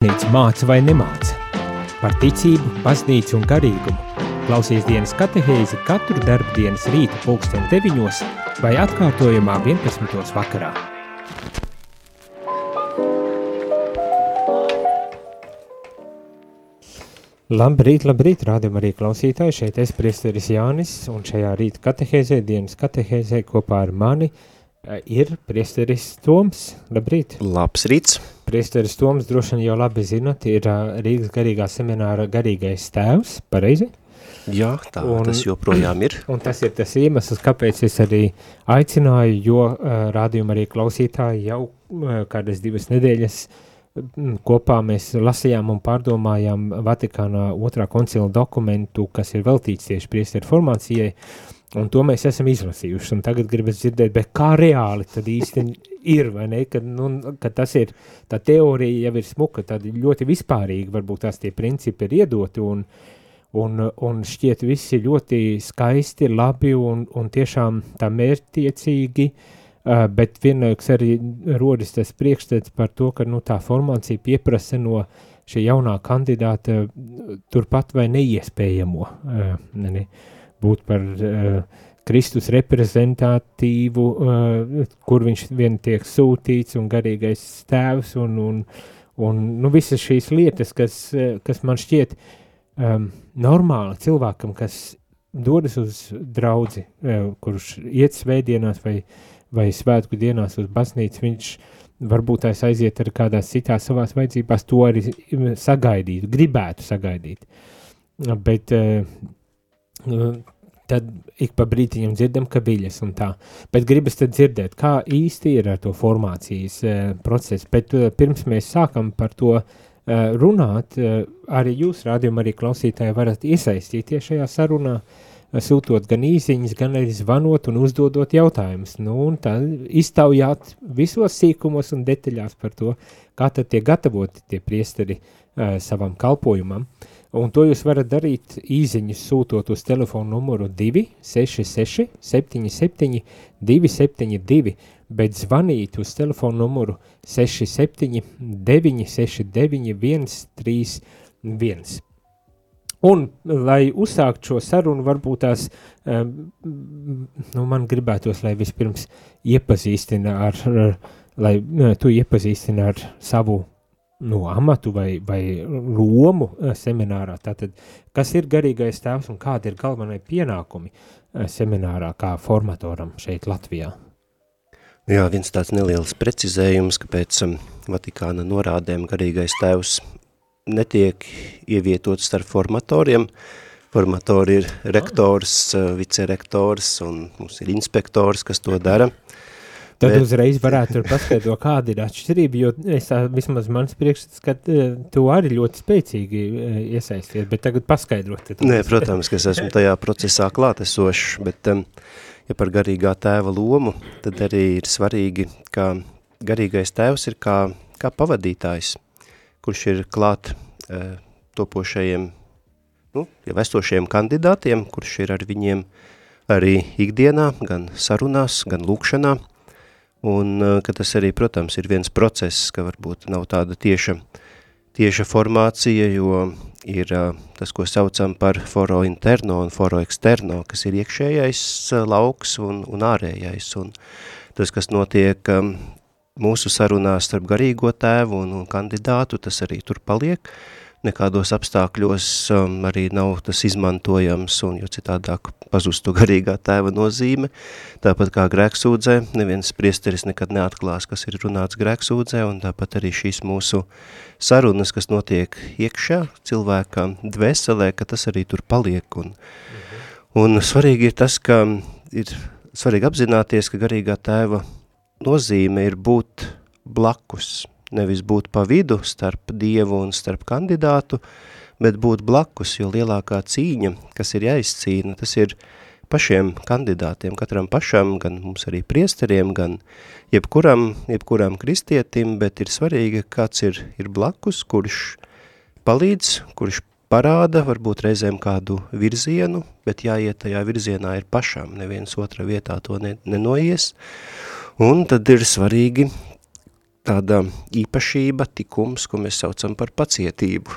Baznīca māca vai nemāca. Par ticību, baznīcu un garīgumu. Klausies dienas katehēzi katru darbdienas rīta pulksten 9 vai atkārtojumā 11. vakarā. Labrīt, labrīt, rādījumā arī klausītāji, šeit es priesteris Jānis, un šajā rīta katehēzē, dienas katehēzē kopā ar mani ir priesteris Toms. Labrīt! Labs rīts! Priesteris Toms droši vien jau labi zinat, ir Rīgas garīgā semināra garīgais tēvs, pareizi? Jā, tā un, tas joprojām ir. Un tas ir tas iemesls, kāpēc es arī aicināju, jo uh, rādījuma arī klausītāji jau uh, kādas divas nedēļas kopā mēs lasījām un pārdomājām Vatikānā otrā koncila dokumentu, kas ir veltīts tieši priesteru formācijai, uh, Un to mēs esam izlasījuši, un tagad gribas dzirdēt, kā reāli tad īsti ir, kad, nu, kad tas ir, tā teorija jau ir smuka, tad ļoti vispārīgi varbūt tās tie principi ir iedoti, un, un, un šķiet visi ļoti skaisti, labi un, un tiešām tā mērķtiecīgi, bet vienlaiks arī rodas tas priekšstats par to, ka, nu, tā formācija pieprasa no šī jaunā kandidāta turpat vai neiespējamo, ne, ne, būt par uh, Kristus reprezentatīvu, uh, kur viņš vien tiek sūtīts un garīgais tēvs un, un, un nu, visas šīs lietas, kas, uh, kas man šķiet um, normāli cilvēkam, kas dodas uz draudzi, uh, kurš iet svētdienās vai, vai svētku dienās uz baznīcu, viņš varbūt tās aiziet ar kādās citās savās vajadzībās, to arī sagaidītu, gribētu sagaidīt. Bet uh, tad ik pa brītiņam dzirdam, ka biļas un tā. Bet gribas tad dzirdēt, kā īsti ir ar to formācijas uh, procesu. Bet uh, pirms mēs sākam par to uh, runāt, uh, arī jūs, rādījumi, arī klausītāji, varat iesaistīties šajā sarunā, uh, sūtot gan īsiņas, gan arī zvanot un uzdodot jautājumus. Nu, un tad iztaujāt visos sīkumos un detaļās par to, kā tad tiek gatavoti tie priesteri uh, savam kalpojumam. Uh, Un to jūs varat darīt īziņas sūtot uz telefonu numuru 266 77 272, bet zvanīt uz telefonu numuru 67 969 131. Un, lai uzsākt šo sarunu, varbūt tās, um, nu, man gribētos, lai vispirms iepazīstina ar, ar lai tu iepazīstina ar savu no amatu vai, vai lomu eh, seminārā. Tātad, kas ir garīgais tēvs un kādi ir galvenie pienākumi eh, seminārā kā formatoram šeit Latvijā? Jā, viens tāds neliels precizējums, ka pēc um, Vatikāna norādēm garīgais tēvs netiek ievietots starp formatoriem. Formatori ir rektors, uh, vicerektors un mums ir inspektors, kas to dara. Uh, Tad bet... uzreiz varētu paskaidrot, kāda ir atšķirība, jo es tā, vismaz mans priekšstats, ka eh, tu arī ļoti spēcīgi eh, iesaisties, bet tagad paskaidrot. Nē, protams, ka es esmu tajā procesā klātesošs, bet ja par garīgā tēva lomu, tad arī ir svarīgi, ka garīgais tēvs ir kā, kā pavadītājs, kurš ir klāt uh, topošajiem, nu, jau esošajiem kandidātiem, kurš ir ar viņiem arī ikdienā, gan sarunās, gan lūkšanā, un eh, ka tas arī, protams, ir viens process, ka varbūt nav tāda tieša, tieša formācija, jo ir eh, tas, ko saucam par foro interno un foro externo, kas ir iekšējais eh, lauks un, un ārējais, un tas, kas notiek mūsu sarunās starp garīgo tēvu un, un kandidātu, tas arī tur paliek, uh, nekādos apstākļos um, arī nav tas izmantojams, un jo citādāk pazustu garīgā tēva nozīme, tāpat kā grēksūdzē, neviens priesteris nekad neatklās, kas ir runāts grēksūdzē, un tāpat arī šīs mūsu sarunas, kas notiek iekšā cilvēkā dvēselē, ka tas arī tur paliek, un, mhm. un svarīgi ir tas, ka ir svarīgi apzināties, ka garīgā tēva nozīme ir būt blakus, nevis būt pa vidu starp dievu un starp kandidātu, bet būt blakus, jo lielākā cīņa, kas ir jāizcīna, tas ir pašiem kandidātiem, katram pašam, gan mums arī priesteriem, gan jebkuram, jebkuram kristietim, bet ir svarīgi, kāds ir, ir blakus, kurš palīdz, kurš parāda, varbūt reizēm kādu virzienu, bet jāiet tajā virzienā ir pašam, neviens otra vietā to ne, nenoies, un tad ir svarīgi tāda īpašība, tikums, ko mēs saucam par pacietību.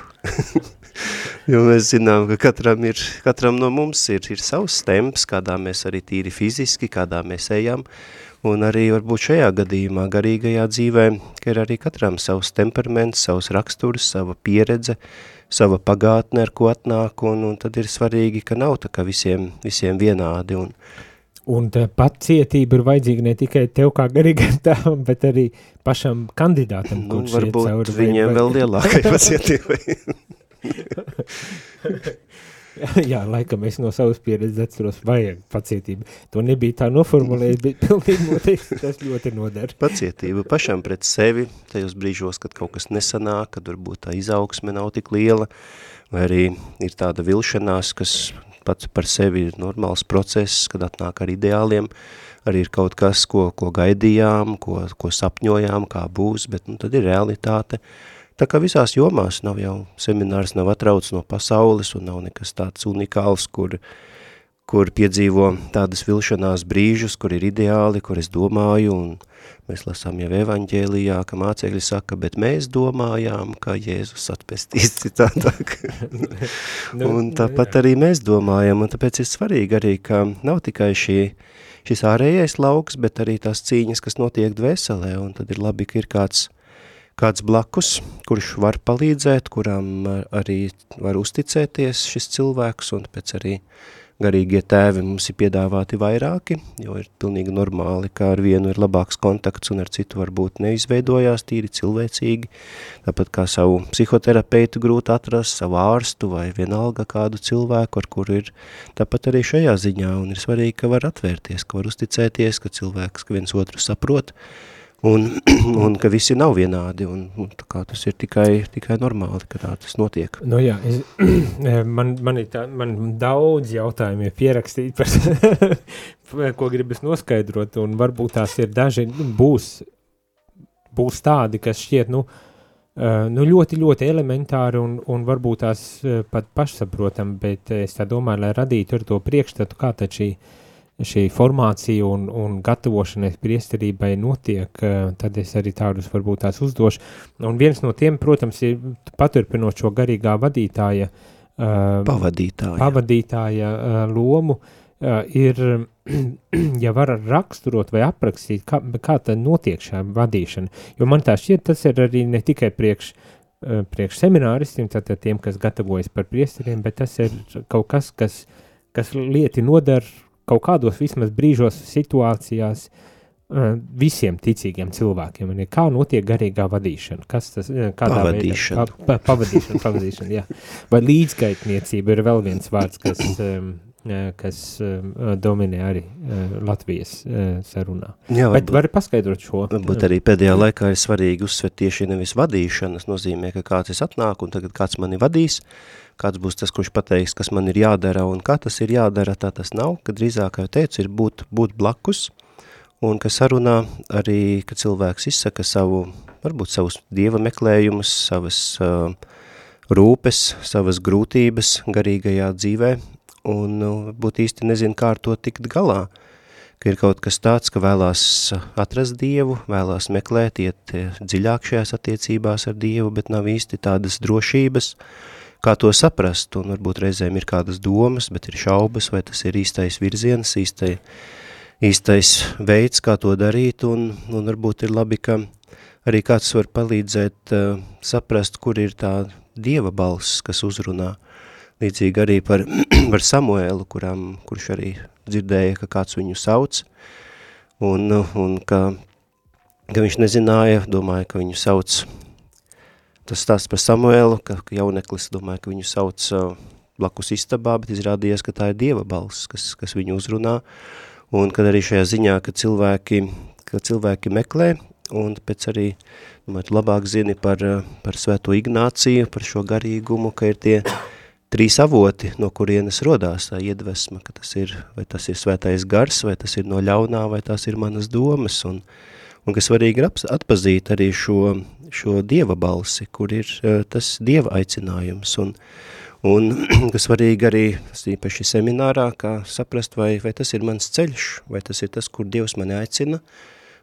jo mēs zinām, ka katram, ir, katram no mums ir, ir savs temps, kādā mēs arī tīri fiziski, kādā mēs ejam, un arī varbūt šajā gadījumā, garīgajā dzīvē, ka ir arī katram savs temperaments, savs raksturs, sava pieredze, sava pagātne, ar ko atnāk, un, un tad ir svarīgi, ka nav tā kā visiem, visiem vienādi, un, Un pacietība ir vajadzīga ne tikai tev kā garīgam tēvam, bet arī pašam kandidātam, nu, kurš iet cauri. viņiem vai, vēl lielākai pacietībai. Jā, laikam es no savas pieredzes atceros, vajag pacietību. To nebija tā noformulējis, bet pilnīgi noteikti tas ļoti noder. Pacietība pašam pret sevi, tajos brīžos, kad kaut kas nesanāk, kad varbūt tā izaugsme nav tik liela, vai arī ir tāda vilšanās, kas pats par sevi ir normāls process, kad atnāk ar ideāliem, arī ir kaut kas, ko, ko gaidījām, ko, ko sapņojām, kā būs, bet nu, tad ir realitāte, Tā kā visās jomās nav jau seminārs nav atrauc no pasaules un nav nekas tāds unikāls, kur, kur piedzīvo tādas vilšanās brīžus, kur ir ideāli, kur es domāju, un mēs lasām jau evaņģēlijā, ka mācekļi saka, bet mēs domājām, ka Jēzus atpestīs citādāk. Nu, un tāpat arī mēs domājam, un tāpēc ir svarīgi arī, ka nav tikai šī, šis ārējais lauks, bet arī tās cīņas, kas notiek dvēselē, un tad ir labi, ka ir kāds kāds blakus, kurš var palīdzēt, kuram arī var uzticēties šis cilvēks, un pēc arī garīgie tēvi mums ir piedāvāti vairāki, jo ir pilnīgi normāli, ka ar vienu ir labāks kontakts un ar citu varbūt neizveidojās tīri cilvēcīgi, tāpat kā savu psihoterapeitu grūti atrast, savu ārstu vai vienalga kādu cilvēku, ar kuru ir tāpat arī šajā ziņā, un ir svarīgi, ka var atvērties, ka var uzticēties, ka cilvēks viens otru saprot, un, un ka visi nav vienādi, un, un kā tas ir tikai, tikai normāli, ka tā tas notiek. Nu jā, es, man, man, ir tā, man daudz jautājumi ir pierakstīti par, ko gribas noskaidrot, un varbūt tās ir daži, nu, būs, būs tādi, kas šķiet, nu, nu, ļoti, ļoti elementāri un, un varbūt tās pat pašsaprotam, bet es tā domāju, lai radītu ar to priekšstatu, kā tad šī uh, šī formācija un, un gatavošanās priesterībai notiek, eh, tad es arī tādus varbūt tās uzdošu. Un viens no tiem, protams, ir paturpinot šo garīgā vadītāja, uh, pavadītāja, pavadītāja uh, lomu, ir, ja var raksturot vai aprakstīt, kā, kā tad notiek šā vadīšana. Jo man tā šķiet, tas ir arī ne tikai priekš, priekš semināristiem, tātad tiem, kas gatavojas par priesteriem, bet tas ir kaut kas, kas, kas lieti nodara kaut kādos vismaz brīžos, situācijās uh, visiem ticīgiem cilvēkiem. Un, kā notiek garīgā vadīšana? Kas tas ir? Pavadīšana. Veidā, pa, pavadīšana, pavadīšana, jā. Vai līdzgaitniecība ir vēl viens vārds, kas, um, kas dominē arī Latvijas sarunā. Jā, varbūt, Bet vari paskaidrot šo? Varbūt arī pēdējā laikā ir svarīgi uzsvērt tieši nevis vadīšanas nozīmē, ka kāds es atnāku un tagad kāds mani vadīs, uh, kāds būs tas, kurš pateiks, kas man ir jādara un kā tas ir jādara, tā tas nav, ka drīzāk, kā jau teicu, ir būt, būt blakus, un ka sarunā arī, ka cilvēks izsaka savu, varbūt savus dieva meklējumus, savas uh, rūpes, savas grūtības garīgajā dzīvē, un uh, būt īsti nezin, kā ar to tikt galā, ka ir kaut kas tāds, ka vēlās atrast Dievu, vēlās meklēt, iet dziļāk šajās attiecībās ar Dievu, bet nav īsti tādas drošības, uh, kā to saprast, un varbūt reizēm ir kādas domas, bet ir šaubas, vai tas ir īstais virziens, īstai, īstais veids, kā to darīt, un, un varbūt ir labi, ka arī kāds var palīdzēt uh, saprast, kur ir tā dieva balss, kas uzrunā. Līdzīgi arī par, par Samuēlu, kuram, kurš arī dzirdēja, ka kāds viņu sauc, un, un ka, ka viņš nezināja, domāja, ka viņu sauc tas stāsts par Samuēlu, ka jauneklis, domāju, ka viņu sauc uh, blakus istabā, bet izrādījās, ka tā ir Dieva balss, kas, kas viņu uzrunā, un kad arī šajā ziņā, ka cilvēki, ka cilvēki meklē, un pēc arī, domāju, labāk zini par, uh, par svēto Ignāciju, par šo garīgumu, ka ir tie trīs avoti, no kurienes rodās tā iedvesma, ka tas ir, vai tas ir svētais gars, vai tas ir no ļaunā, vai tas ir manas domas, un, un ka svarīgi ir atpazīt arī šo, šo dieva balsi, kur ir uh, tas dieva aicinājums, un, un kas svarīgi arī, īpaši seminārā, kā saprast, vai, vai tas ir mans ceļš, vai tas ir tas, kur Dievs mani aicina,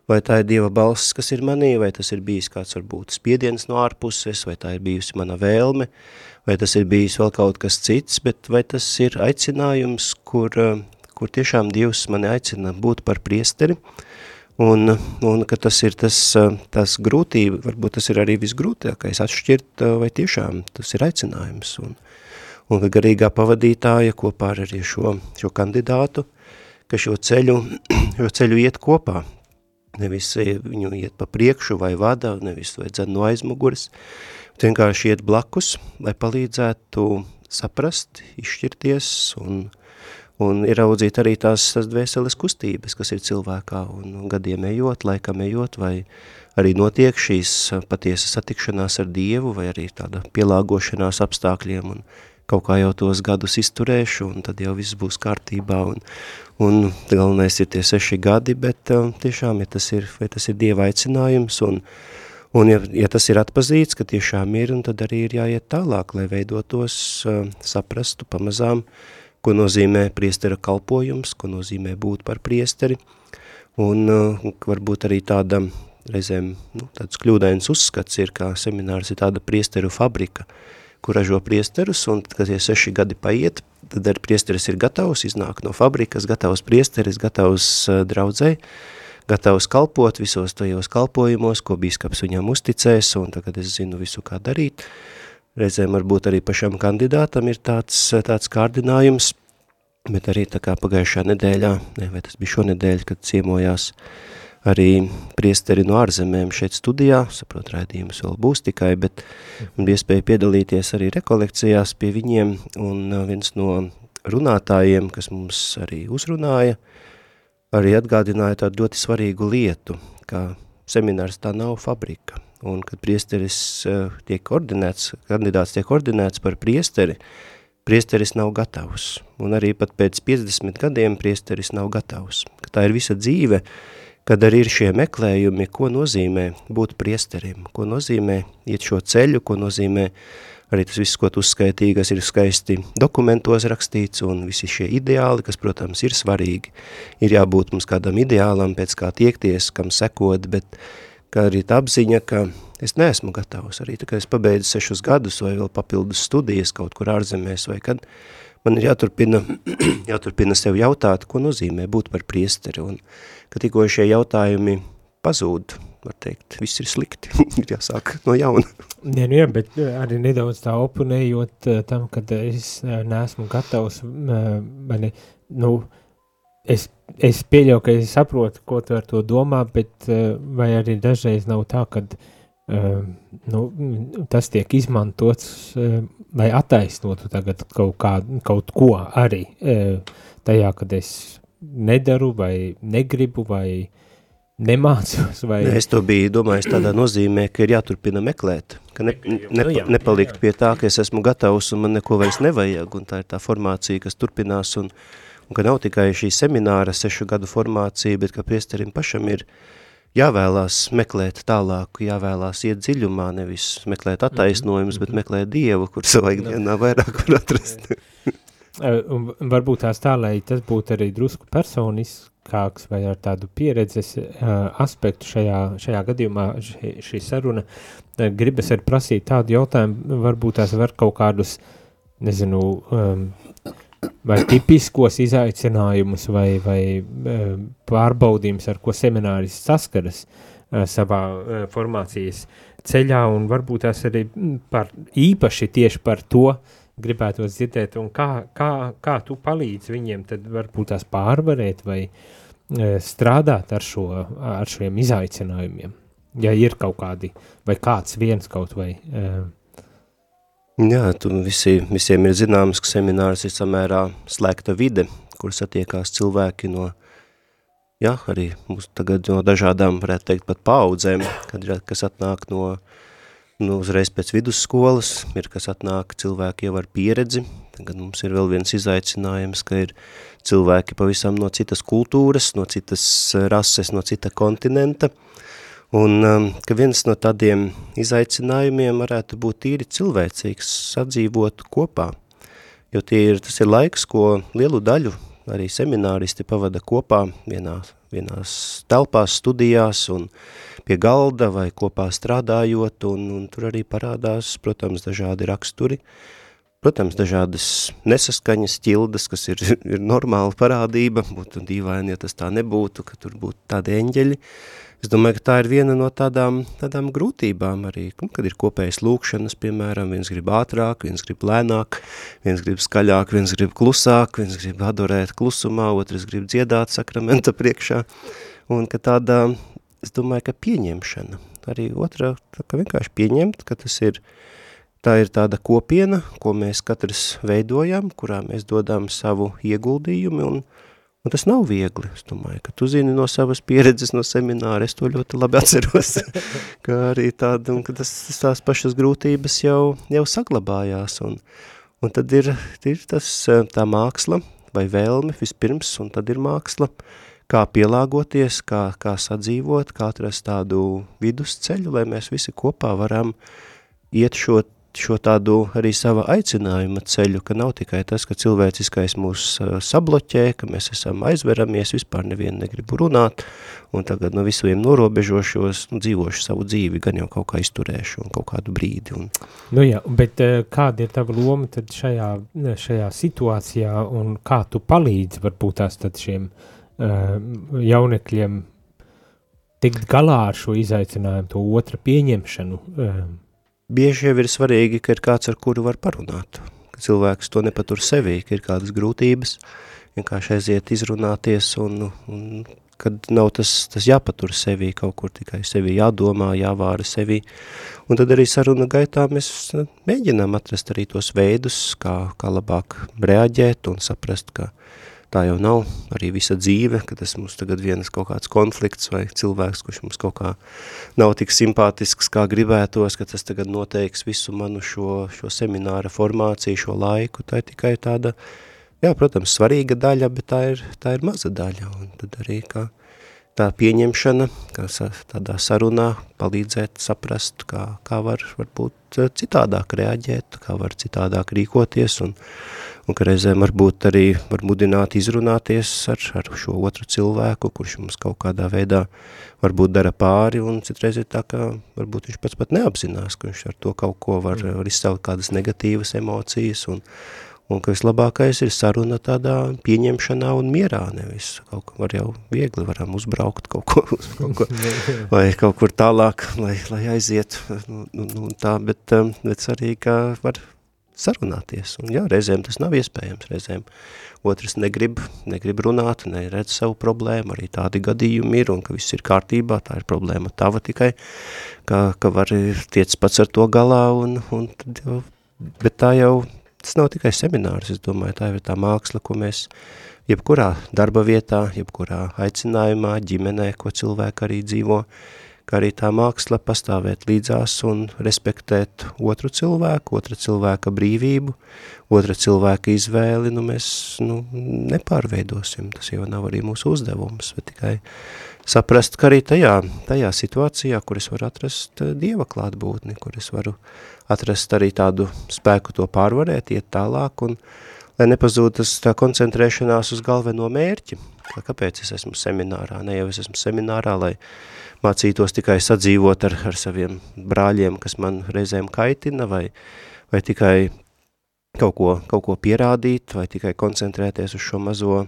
vai tā ir Dieva balss, kas ir manī, vai tas ir bijis kāds varbūt spiediens no ārpuses, vai tā ir bijusi mana vēlme, vai tas ir bijis vēl kaut kas cits, bet vai tas ir aicinājums, kur, kur tiešām Dievs mani aicina būt par priesteri, un, un ka tas ir tas, tas grūtība, varbūt tas ir arī visgrūtākais atšķirt, vai tiešām tas ir aicinājums, un, un garīgā pavadītāja kopā ar arī šo, šo kandidātu, ka šo ceļu, šo ceļu iet kopā, nevis viņu iet pa priekšu vai vada, nevis vai dzen no aizmuguras, vienkārši iet blakus, lai palīdzētu saprast, izšķirties un, un ieraudzīt arī tās, tās dvēseles kustības, kas ir cilvēkā un gadiem ejot, laikam ejot, vai arī notiek šīs patiesas satikšanās ar Dievu, vai arī tāda pielāgošanās apstākļiem un kaut kā jau tos gadus izturēšu, un tad jau viss būs kārtībā, un, un galvenais ir tie seši gadi, bet um, tiešām, ja tas ir, vai tas ir Dieva aicinājums, un, un ja, ja tas ir atpazīts, ka tiešām ir, un tad arī ir jāiet tālāk, lai veidotos, uh, saprastu pamazām, ko nozīmē priestera kalpojums, ko nozīmē būt par priesteri, un uh, varbūt arī tāda reizēm nu, tāds kļūdains uzskats ir, kā seminārs ir tāda priesteru fabrika, uh, kur ražo priesterus, un kad tie seši gadi paiet, tad ar priesteris ir gatavs, iznāk no fabrikas, gatavs priesteris, gatavs uh, draudzē, gatavs kalpot visos tajos kalpojumos, ko bīskaps viņam uzticēs, un tagad es zinu visu, kā darīt. Reizēm varbūt arī pašam kandidātam ir tāds, tāds kārdinājums, bet arī tā kā pagājušā nedēļā, ne, vai tas bija šonedēļ, kad ciemojās arī priesteri no ārzemēm šeit studijā, saprot, raidījums vēl būs tikai, bet man bija iespēja piedalīties arī rekolekcijās pie viņiem, un viens no runātājiem, kas mums arī uzrunāja, arī atgādināja tādu ļoti svarīgu lietu, ka seminārs tā nav fabrika, un kad priesteris tiek ordinēts, kandidāts tiek ordinēts par priesteri, priesteris nav gatavs, un arī pat pēc 50 gadiem priesteris nav gatavs, tā ir visa dzīve, kad arī ir šie meklējumi, ko nozīmē būt priesterim, ko nozīmē iet šo ceļu, ko nozīmē arī tas viss, ko tu uzskaitīji, kas ir skaisti dokumentos rakstīts, un visi šie ideāli, kas, protams, ir svarīgi. Ir jābūt mums kādam ideālam, pēc kā tiekties, kam sekot, bet kā arī tā apziņa, ka es neesmu gatavs, arī tā kā es pabeidzu sešus gadus vai vēl papildus studijas kaut kur ārzemēs, vai kad man ir jāturpina, jāturpina sev jautāt, ko nozīmē būt par priesteri, un ka tikko šie jautājumi pazūd, var teikt, viss ir slikti, ir jāsāk no jauna. Jā, nu jā, bet eh, arī nedaudz tā oponējot eh, tam, kad es eh, neesmu gatavs, vai ne, nu, es, es pieļauju, ka es saprotu, ko tu ar to domā, bet vai arī dažreiz nav tā, kad nu, tas tiek izmantots, lai attaisnotu tagad kaut, kā, kaut ko arī tajā, kad es nedaru, vai negribu, vai nemācos. Vai... Ne, es to biju domājis tādā nozīmē, ka ir jāturpina meklēt, ka ne, ne, nu, jā, nepalikt pie tā, ka es esmu gatavs un man neko vairs nevajag, un tā ir tā formācija, kas turpinās, un, un ka nav tikai šī semināra sešu gadu formācija, bet ka priesterim pašam ir jāvēlās meklēt tālāk, jāvēlās iet dziļumā, nevis meklēt attaisnojumus, bet meklēt Dievu, kur savā ikdienā vairāk var atrast. Un varbūt tās tā, lai tas būtu arī drusku personiskāks vai ar tādu pieredzes uh, aspektu šajā, šajā gadījumā, šī, šī saruna, gribas arī prasīt tādu jautājumu, varbūt tās var kaut kādus, nezinu, um, vai tipiskos izaicinājumus vai, vai um, pārbaudījums, ar ko semināris saskaras uh, savā uh, formācijas ceļā, un varbūt tās arī par, īpaši tieši par to, uh, gribētu dzirdēt, un kā, kā, kā tu palīdzi viņiem tad varbūt tās pārvarēt vai e, strādāt ar, šo, ar šiem izaicinājumiem, ja ir kaut kādi, vai kāds viens kaut vai. E. Jā, tu visi, visiem ir zināms, ka seminārs ir samērā slēgta vide, kur satiekās cilvēki no, jā, arī mums tagad no dažādām, varētu teikt, pat paudzēm, kad, kas atnāk no Nu, uzreiz pēc vidusskolas ir, kas atnāk cilvēki jau ar pieredzi. Tagad mums ir vēl viens izaicinājums, ka ir cilvēki pavisam no citas kultūras, no citas rases, no cita kontinenta. Un um, ka viens no tādiem izaicinājumiem varētu būt tīri cilvēcīgs, sadzīvot kopā. Jo tie ir, tas ir laiks, ko lielu daļu arī semināristi pavada kopā vienā vienās telpās, studijās un pie galda vai kopā strādājot, un, un tur arī parādās, protams, dažādi raksturi, protams, dažādas nesaskaņas, ķildas, kas ir, ir normāla parādība, būtu dīvaini, ja tas tā nebūtu, ka tur būtu tādi eņģeļi, Es domāju, ka tā ir viena no tādām, tādām grūtībām arī, nu, kad ir kopējas lūkšanas, piemēram, viens grib ātrāk, viens grib lēnāk, viens grib skaļāk, viens grib klusāk, viens grib adorēt klusumā, otrs grib dziedāt sakramenta priekšā, un ka tāda, es domāju, ka pieņemšana, arī otrā, tā ka vienkārši pieņemt, ka tas ir, tā ir tāda kopiena, ko mēs katrs veidojam, kurā mēs dodam savu ieguldījumu, un, Un tas nav viegli, es domāju, ka tu zini no savas pieredzes, no semināra, es to ļoti labi atceros, ka arī tāda, un ka tas, tās pašas grūtības jau, jau saglabājās, un, un tad ir, ir tas, tā māksla vai vēlme vispirms, un tad ir māksla, kā pielāgoties, kā, kā sadzīvot, kā atrast tādu vidusceļu, lai mēs visi kopā varam iet šo šo tādu arī sava aicinājuma ceļu, ka nav tikai tas, ka cilvēciskais mūs sabloķē, ka mēs esam aizveramies, vispār nevienu negribu runāt, un tagad no visiem norobežošos, nu, dzīvošu savu dzīvi, gan jau kaut kā izturēšu un kaut kādu brīdi. Un... Nu jā, bet kāda ir tava loma tad šajā, šajā situācijā, un kā tu palīdzi varbūt tās tad šiem uh, jaunekļiem tikt galā ar šo izaicinājumu, to otra pieņemšanu, uh, bieži jau ir svarīgi, ka ir kāds, ar kuru var parunāt, ka cilvēks to nepatur sevī, ka ir kādas grūtības, vienkārši aiziet izrunāties un, un kad nav tas, tas jāpatur sevī, kaut kur tikai sevī jādomā, jāvāra sevī. Un tad arī saruna gaitā mēs mēģinām atrast arī tos veidus, kā, kā labāk reaģēt un saprast, ka tā jau nav. Arī visa dzīve, ka tas mums tagad vienas kaut kāds konflikts vai cilvēks, kurš mums kaut kā nav tik simpātisks, kā gribētos, ka tas tagad noteiks visu manu šo, šo semināra formāciju, šo laiku, tā ir tikai tāda, jā, protams, svarīga daļa, bet tā ir, tā ir maza daļa, un tad arī, kā tā pieņemšana, kā tādā sarunā palīdzēt saprast, kā, kā var varbūt citādāk reaģēt, kā var citādāk rīkoties un, un ka reizēm varbūt arī var mudināt izrunāties ar, ar šo otru cilvēku, kurš mums kaut kādā veidā varbūt dara pāri, un citreiz ir tā, ka varbūt viņš pats pat neapzinās, ka viņš ar to kaut ko var, var izcelt kādas negatīvas emocijas, un, un ka vislabākais ir saruna tādā pieņemšanā un mierā, nevis kaut ko var jau viegli varam uzbraukt kaut ko, uz kaut ko vai kaut kur tālāk, lai, lai aiziet, nu, nu, nu tā, bet, um, bet arī, ka var sarunāties. Un jā, reizēm tas nav iespējams, reizēm otrs negrib, negrib runāt, neredz savu problēmu, arī tādi gadījumi ir, un ka viss ir kārtībā, tā ir problēma tava tikai, ka, ka var tiec pats ar to galā, un, un tad jau, bet tā jau, tas nav tikai seminārs, es domāju, tā ir tā māksla, ko mēs jebkurā darba vietā, jebkurā aicinājumā, ģimenē, ko cilvēki arī dzīvo, kā arī tā māksla pastāvēt līdzās un respektēt otru cilvēku, otra cilvēka brīvību, otra cilvēka izvēli, nu mēs nu, nepārveidosim, tas jau nav arī mūsu uzdevums, bet tikai saprast, ka arī tajā, tajā situācijā, kur es varu atrast eh, Dieva klātbūtni, kur es varu atrast arī tādu spēku to pārvarēt, iet tālāk un lai nepazūdas tā koncentrēšanās uz galveno mērķi, kāpēc es esmu seminārā, ne jau es esmu seminārā, lai mācītos tikai sadzīvot ar, ar saviem brāļiem, kas man reizēm kaitina, vai, vai tikai kaut ko, kaut ko pierādīt, vai tikai koncentrēties uz šo mazo,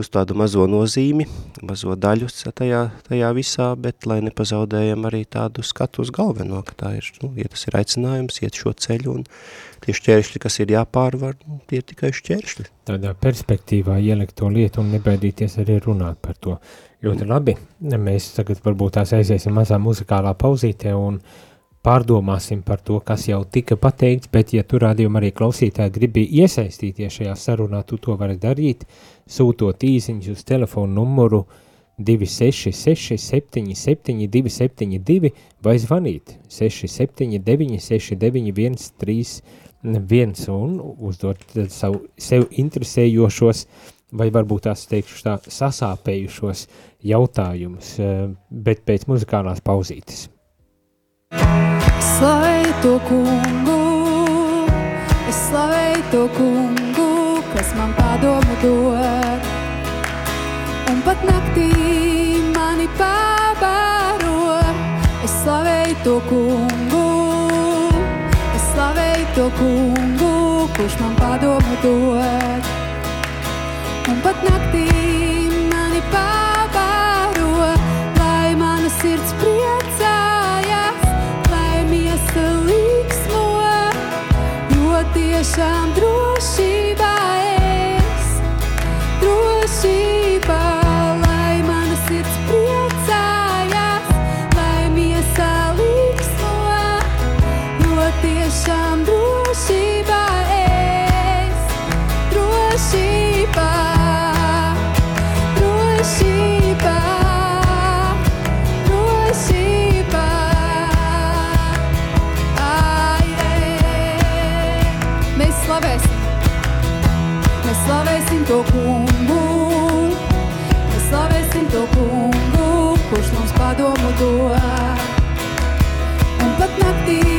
uz tādu mazo nozīmi, mazo daļu tajā, tajā visā, bet lai nepazaudējam arī tādu skatu uz galveno, ka tā ir, nu, ja tas ir aicinājums, iet šo ceļu, un tie šķēršļi, kas ir jāpārvar, nu, tie ir tikai šķēršļi. Tādā perspektīvā ielikt to lietu un nebaidīties arī runāt par to. Ļoti labi. Mēs tagad varbūt tās aiziesim mazā muzikālā pauzītē un pārdomāsim par to, kas jau tika pateikts, bet ja tu rādījumi arī klausītāji gribi iesaistīties šajā sarunā, tu to vari darīt, sūtot īziņus uz telefonu numuru 266 77 272 vai zvanīt 679 69 131 un uzdot savu sev interesējošos vai varbūt tās teikšu tā sasāpējušos jautājumus, eh, bet pēc muzikālās pauzītes. Slavēju to kungu, es slavēju to kungu, man padomu dod. un pat naktī mani pabaro. Es slavēju to kungu, es slavēju to kungu, kurš man padomu dod. Un pat naktī mani pabaro, lai mana sirds priecājas, lai miesa līksmo, jo tiešām drošībā to kungu, mēs slavēsim to kungu, kurš mums padomu dod. Un pat naktī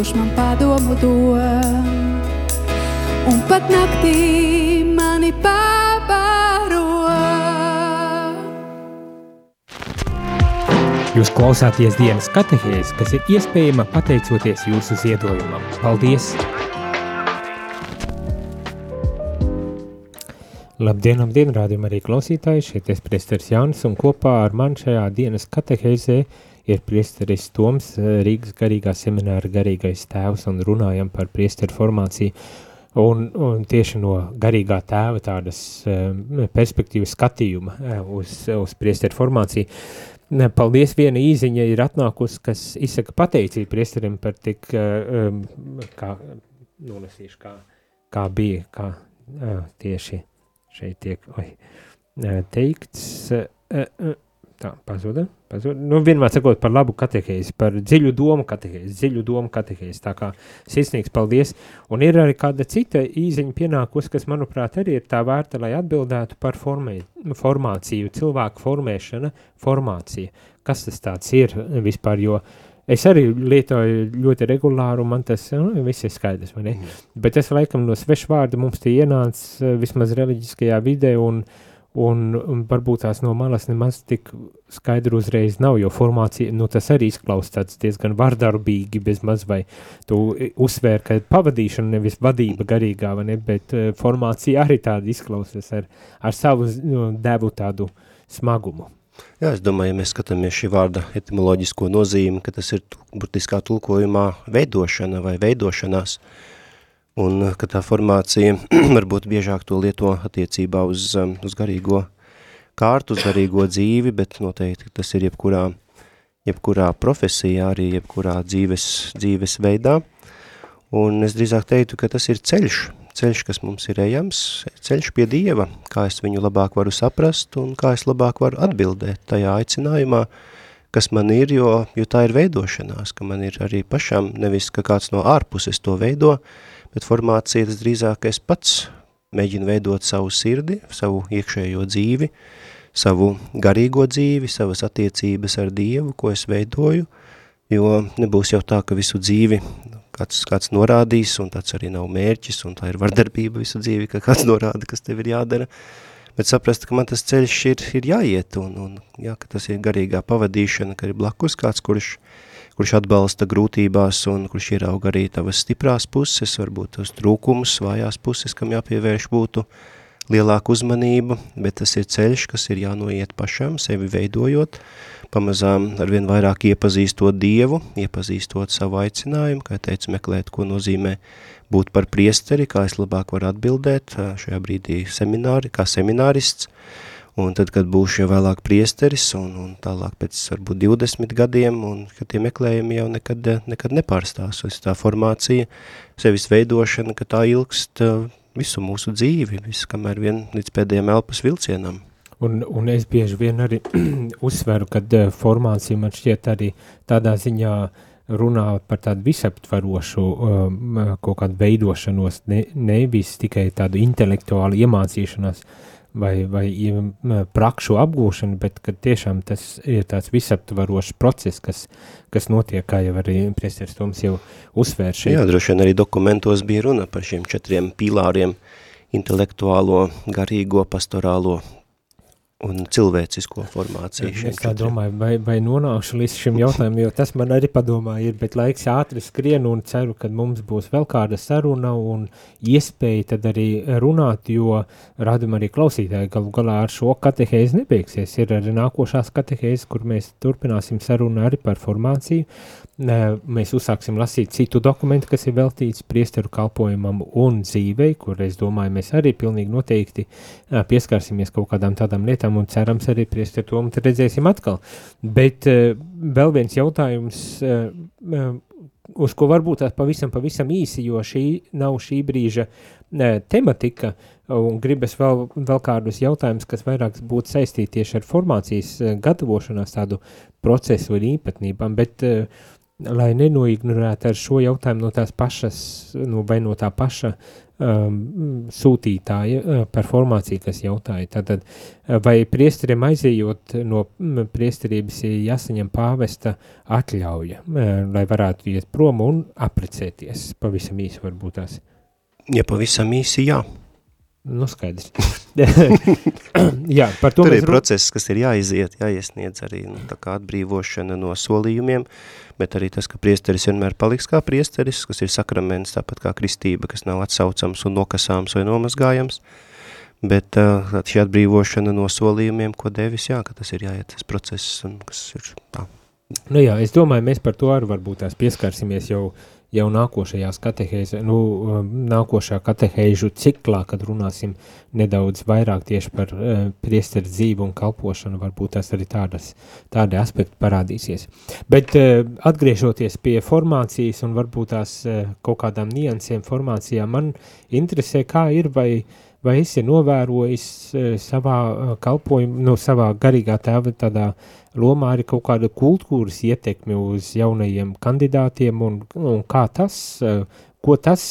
kurš man padomu dod. Un pat naktī mani pabaro. Jūs klausāties dienas katehēs, kas ir iespējama pateicoties jūsu ziedojumam. Paldies! Labdien, labdien, rādījumā arī klausītāji, šeit es priesteris Jānis un kopā ar man šajā dienas katehēzē ir priesteris Toms, Rīgas garīgā semināra garīgais tēvs un runājam par priesteru formāciju un, un tieši no garīgā tēva tādas um, perspektīvas skatījuma uh, uz, uz priesteru formāciju. Paldies, viena īziņa ir atnākusi, kas izsaka pateicību priesterim par tik, kā, nolasīšu, kā, kā bija, kā tieši šeit tiek uh, teikts, uh, uh, tā, pazuda, pazuda, nu, vienmēr sakot par labu katehēzi, par dziļu domu katehēzi, dziļu domu katehēzi, tā kā sirsnīgs paldies, un ir arī kāda cita īziņa pienākus, kas, manuprāt, arī ir tā vērta, lai atbildētu par formē, formāciju, cilvēku formēšana, formācija, kas tas tāds ir vispār, jo Es arī lietoju ļoti regulāri, un man tas nu, viss ir skaidrs. Mm. Bet es laikam no svešu vārda mums tie ienāca uh, vismaz reliģiskajā vidē, un, un, un varbūt tās no malas nemaz tik skaidri uzreiz nav, jo formācija, nu tas arī izklausās diezgan vardarbīgi, bez maz vai tu uzsvēr, ka pavadīšana nevis vadība garīgā, vai ne, bet uh, formācija arī tāda izklausās ar, ar savu nu, devu tādu smagumu. Jā, es domāju, ja mēs skatāmies šī vārda etimoloģisko nozīmi, ka tas ir burtiskā tulkojumā veidošana vai veidošanās, un ka tā formācija varbūt biežāk to lieto attiecībā uz, um, uz garīgo kārtu, uz garīgo dzīvi, bet noteikti tas ir jebkurā, jebkurā profesijā, arī jebkurā dzīves, dzīves veidā, un es drīzāk teiktu, ka tas ir ceļš, ceļš, kas mums ir ejams, ceļš pie Dieva, kā es viņu labāk varu saprast un kā es labāk varu atbildēt tajā aicinājumā, kas man ir, jo, jo tā ir veidošanās, ka man ir arī pašam, nevis, ka kāds no ārpuses to veido, bet formācija tas drīzāk es pats mēģinu veidot savu sirdi, savu iekšējo dzīvi, savu garīgo dzīvi, savas attiecības ar Dievu, ko es veidoju, jo nebūs jau tā, ka visu dzīvi kāds, kāds norādīs, un tāds arī nav mērķis, un tā ir vardarbība visu dzīvi, ka kāds norāda, kas tev ir jādara, bet saprast, ka man tas ceļš ir, ir jāiet, un, un jā, ka tas ir garīgā pavadīšana, ka ir blakus kāds, kurš, kurš atbalsta grūtībās, un kurš ierauga arī tavas stiprās puses, varbūt tos trūkumus, vājās puses, kam jāpievērš būtu lielāka uzmanība, bet tas ir ceļš, kas ir jānoiet pašam, sevi veidojot, pamazām arvien vairāk iepazīstot Dievu, iepazīstot savu aicinājumu, kā teicu, meklēt, ko nozīmē būt par priesteri, kā es labāk varu atbildēt šajā brīdī semināri, kā seminārists, un tad, kad būšu jau vēlāk priesteris, un, un tālāk pēc varbūt 20 gadiem, un ka tie meklējumi jau nekad, nekad nepārstās, es tā formācija, sevis veidošana, ka tā ilgst visu mūsu dzīvi, visu, kamēr vien līdz pēdējiem elpas vilcienam. Un, un es bieži vien arī uzsveru, ka uh, formācija man šķiet arī tādā ziņā runā par tādu visaptvarošu um, kaut kādu veidošanos, ne, nevis tikai tādu intelektuālu iemācīšanās vai, vai prakšu apgūšanu, bet tiešām tas ir tāds visaptvarošs process, kas, kas notiek, kā jau arī priesteris Toms jau uzsvēr šeit. Jā, droši vien arī dokumentos bija runa par šiem četriem pīlāriem, intelektuālo, garīgo, pastorālo, un cilvēcisko formāciju. Es tā domāju, vai, vai nonākšu līdz šim jautājumam, jo tas man arī padomā ir, bet laiks ātri skrien un ceru, ka mums būs vēl kāda saruna un iespēja tad arī runāt, jo rādam arī klausītāji galu galā ar šo katehēzi nebeigsies. Ir arī nākošās katehēzes, kur mēs turpināsim sarunu arī par formāciju, mēs uzsāksim lasīt citu dokumentu, kas ir veltīts priesteru kalpojumam un dzīvei, kur es domāju, mēs arī pilnīgi noteikti pieskarsimies kaut kādām tādām lietām un cerams arī priesteru to un redzēsim atkal. Bet vēl viens jautājums, uz ko varbūt tās pavisam, pavisam īsi, jo šī nav šī brīža tematika, un gribas vēl, vēl kādus jautājumus, kas vairāk būtu saistīti tieši ar formācijas gatavošanās tādu procesu un īpatnībām, bet uh, lai nenoignorētu ar šo jautājumu no tās pašas, nu, vai no tā paša um, sūtītāja uh, par formāciju, kas jautāja. Tātad, uh, vai priesteriem aizējot no priesterības jāsaņem pāvesta atļauja, uh, lai varētu iet prom un aprecēties? Pavisam īsi varbūt tās. Ja pavisam īsi, jā. Nu, skaidrs. Jā, par to Tur ir process, kas ir jāiziet, jāiesniedz arī nu, tā kā atbrīvošana no solījumiem, bet arī tas, ka priesteris vienmēr paliks kā priesteris, kas ir sakraments, tāpat kā kristība, kas nav atsaucams un nokasāms vai nomazgājams, bet uh, šī atbrīvošana no solījumiem, ko devis, jā, ka tas ir jāiet tas process, un kas ir tā. Nu jā, es domāju, mēs par to arī varbūt tās pieskarsimies jau jau nākošajās katehēzē, nu, um, nākošā katehēžu ciklā, kad runāsim nedaudz vairāk tieši par uh, priesteru dzīvi un kalpošanu, varbūt tas arī tādas, tādi aspekti parādīsies. Bet uh, atgriežoties pie formācijas un varbūt tās uh, kaut kādām niansiem formācijā, man interesē, kā ir vai uh, vai esi novērojis uh, savā uh, kalpojumā, no savā garīgā tēva tādā lomā arī kaut kāda kultūras ietekmi uz jaunajiem kandidātiem un, un kā tas, uh, ko tas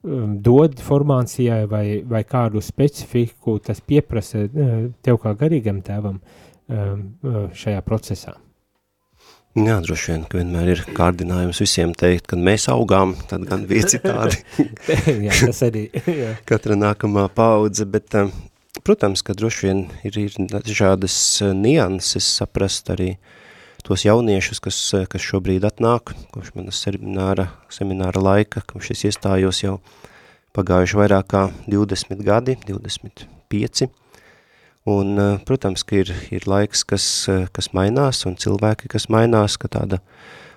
dod formācijai vai, vai kādu specifiku tas pieprasa tev kā garīgam tēvam šajā procesā? Jā, droši vien, ka vienmēr ir kārdinājums visiem teikt, kad mēs augām, tad gan bija citādi. jā, tas arī, jā. Katra nākamā paudze, bet, eh, protams, ka droši vien ir, ir dažādas eh, nianses saprast arī tos jauniešus, kas, eh, kas šobrīd atnāk, kopš manas semināra, semināra laika, kopš es iestājos jau pagājuši vairāk kā 20 gadi, 25, Un, eh, protams, ka ir, ir laiks, kas, eh, kas mainās, un cilvēki, kas mainās, ka tāda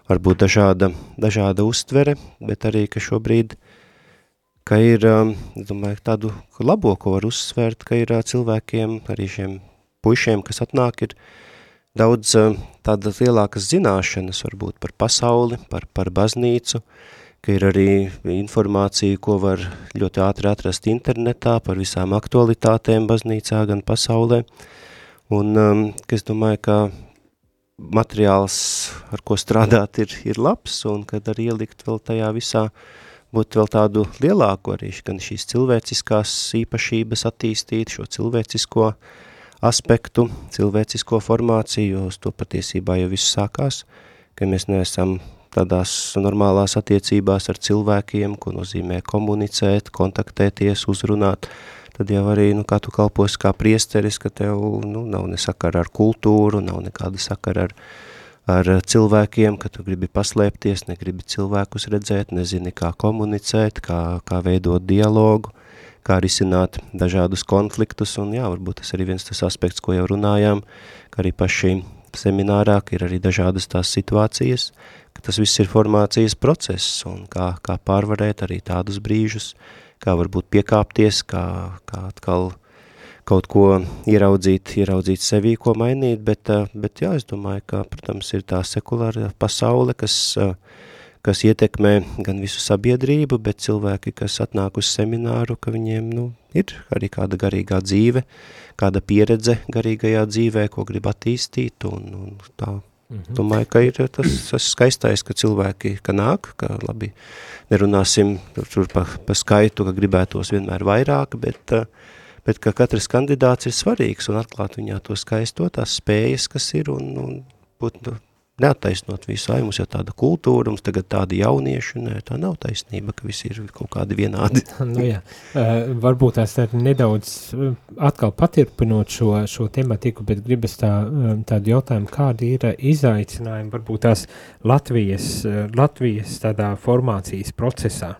varbūt dažāda, dažāda uztvere, bet arī, ka šobrīd, ka ir, eh, domāju, tādu labo, ko var uzsvērt, ka ir cilvēkiem, arī šiem puišiem, kas atnāk, ir daudz tādas lielākas zināšanas varbūt par pasauli, par, par baznīcu, ka ir arī informācija, ko var ļoti ātri atrast internetā par visām aktualitātēm baznīcā gan pasaulē. Un um, ka es domāju, ka materiāls, ar ko strādāt, ir, ir labs un kad arī ielikt vēl tajā visā, būt vēl tādu lielāku arī, gan šīs cilvēciskās īpašības attīstīt, šo cilvēcisko aspektu, cilvēcisko formāciju, jo uz to patiesībā jau viss sākās, ka mēs neesam tādās normālās attiecībās ar cilvēkiem, ko nozīmē komunicēt, kontaktēties, uzrunāt, tad jau arī, nu, kā tu kalpos kā priesteris, ka tev, nu, nav ne sakara ar kultūru, nav nekāda sakara ar, ar cilvēkiem, ka tu gribi paslēpties, negribi cilvēkus redzēt, nezini, kā komunicēt, kā, kā veidot dialogu, kā risināt dažādus konfliktus, un jā, varbūt tas arī viens tas aspekts, ko jau runājām, ka arī paši seminārā, ka ir arī dažādas tās situācijas, ka tas viss ir formācijas process un kā, kā pārvarēt arī tādus brīžus, kā varbūt piekāpties, kā, kā atkal kaut ko ieraudzīt, ieraudzīt sevī, ko mainīt, bet, eh, bet jā, es domāju, ka, protams, ir tā sekulāra pasaule, kas, eh, kas ietekmē gan visu sabiedrību, bet cilvēki, kas atnāk uz semināru, ka viņiem, nu, ir arī kāda garīgā dzīve, kāda pieredze garīgajā dzīvē, ko grib attīstīt, un, un tā Mhm. Domāju, ka ir tas, tas skaistais, ka cilvēki, ka nāk, ka labi, nerunāsim tur pa, pa skaitu, ka gribētos vienmēr vairāk, bet, bet ka katrs kandidāts ir svarīgs un atklāt viņā to skaisto, tās spējas, kas ir un, un būt nu, neattaisnot visu, ai, mums jau tāda kultūra, mums tagad tādi jaunieši, nē, tā nav taisnība, ka visi ir kaut kādi vienādi. nu jā, uh, varbūt tās nedaudz atkal patirpinot šo, šo tematiku, bet gribas tā, tādu jautājumu, kādi ir izaicinājumi varbūt tās Latvijas, Latvijas tādā formācijas procesā,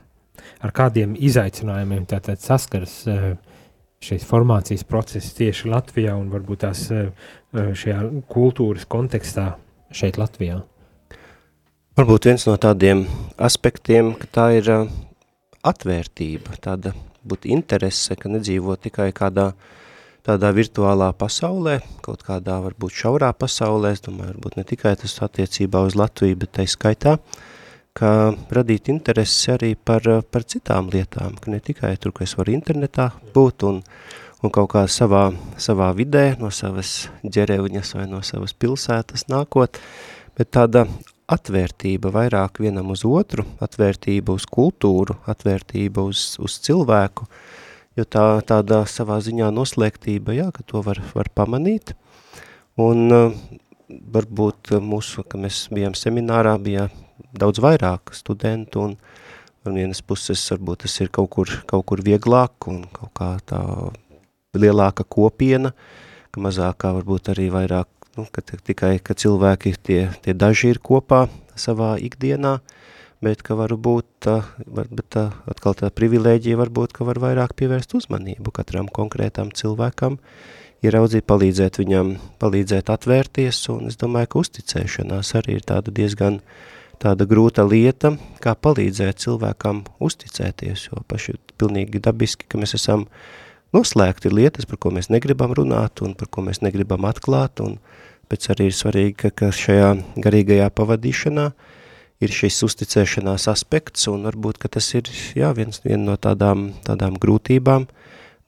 ar kādiem izaicinājumiem tātad saskaras šīs formācijas process tieši Latvijā un varbūt tās šajā kultūras kontekstā šeit Latvijā? Varbūt viens no tādiem aspektiem, ka tā ir atvērtība, tāda būt interese, ka nedzīvo tikai kādā tādā virtuālā pasaulē, kaut kādā varbūt šaurā pasaulē, es domāju, varbūt ne tikai tas attiecībā uz Latviju, bet tai skaitā, ka radīt interesi arī par, par citām lietām, ka ne tikai tur, ka es varu internetā būt un, un kaut kā savā, savā vidē, no savas ģerevņas vai no savas pilsētas nākot, bet tāda atvērtība vairāk vienam uz otru, atvērtība uz kultūru, atvērtība uz, uz cilvēku, jo tā tāda savā ziņā noslēgtība, jā, ka to var, var pamanīt, un uh, varbūt mūsu, ka mēs bijām seminārā, bija daudz vairāk studentu, un, un vienas puses varbūt tas ir kaut kur, kaut kur vieglāk, un kaut kā tā lielāka kopiena, ka mazākā varbūt arī vairāk, nu, ka tikai, ka cilvēki tie, tie daži ir kopā savā ikdienā, bet ka var būt, bet tā, atkal tā privilēģija var būt, ka var vairāk pievērst uzmanību katram konkrētam cilvēkam, ieraudzīt, palīdzēt viņam, palīdzēt atvērties, un es domāju, ka uzticēšanās arī ir tāda diezgan tāda grūta lieta, kā palīdzēt cilvēkam uzticēties, jo paši pilnīgi dabiski, ka mēs esam uh, noslēgti ir lietas, par ko mēs negribam runāt un par ko mēs negribam atklāt, un pēc arī ir svarīgi, ka, ka šajā garīgajā pavadīšanā ir šis uzticēšanās aspekts, un varbūt, ka tas ir, jā, viens, viena no tādām, tādām grūtībām,